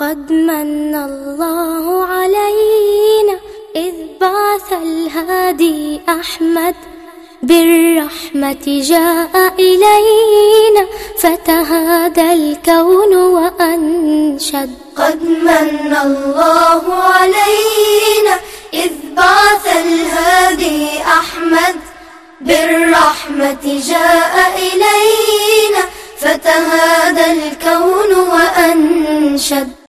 قد من الله علينا إذ بعث الهادي أحمد بالرحمة جاء إلينا فتهادى الكون وأنشد قد من الله علينا إذ بعث الهادي أحمد بالرحمة جاء إلينا فتهادى الكون وأنشد